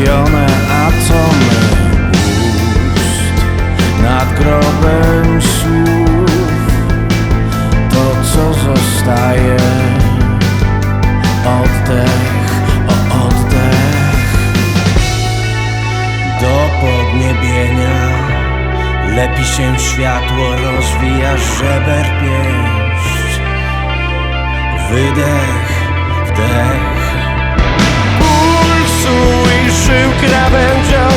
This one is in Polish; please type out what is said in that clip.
Roztopione atomy ust Nad grobem słów. To co zostaje? Oddech o oddech. Do podniebienia Lepi się światło Rozwija żeber pięść Wydech, wdech wyciszył krawędzią.